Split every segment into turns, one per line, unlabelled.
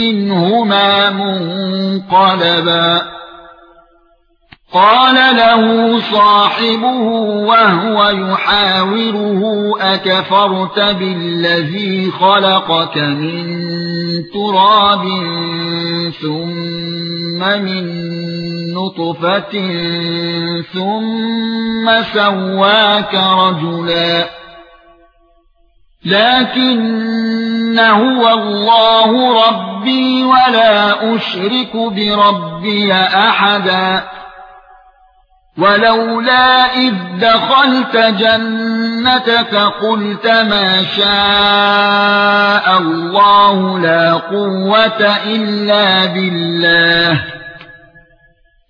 منهما منقلبا. قال له صاحبه وهو يحاوره أكفرت بالذي خلقك من تراب ثم من نطفة ثم سواك رجلا. لكن هو الله ربي ولا أشرك بربي أحدا. ولولا إذ دخلت جنتك قلت ما شاء الله لا قوة إلا بالله.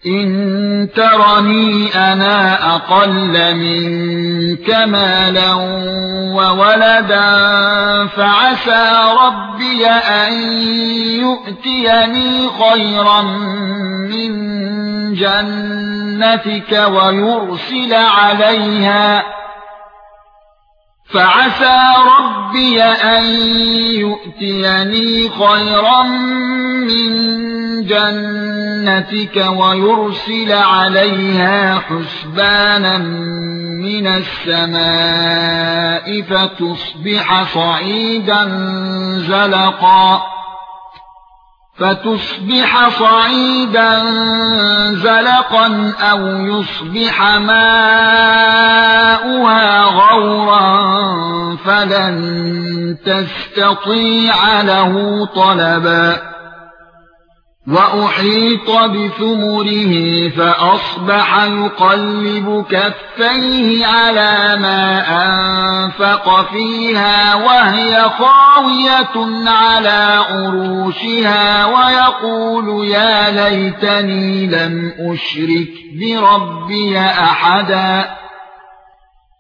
إن ترني أنا أقل منك مالا وولدا فعسى ربي أن يؤتيني خيرا من جنتك ويرسل عليها فعسى ربي أن يؤتيني خيرا من جنتك ويرسل عليها حسبانا من السماء فتصبح صعيدا زلقا فتصبح صعيدا زلقا أو يصبح ماؤها غورا فلن تستطيع له طلبا وأحيط بثمره فأصبح يقلب كفيه على ما أنفق فيها وهي خاوية على عروشها ويقول يا ليتني لم أشرك بربي أحدا.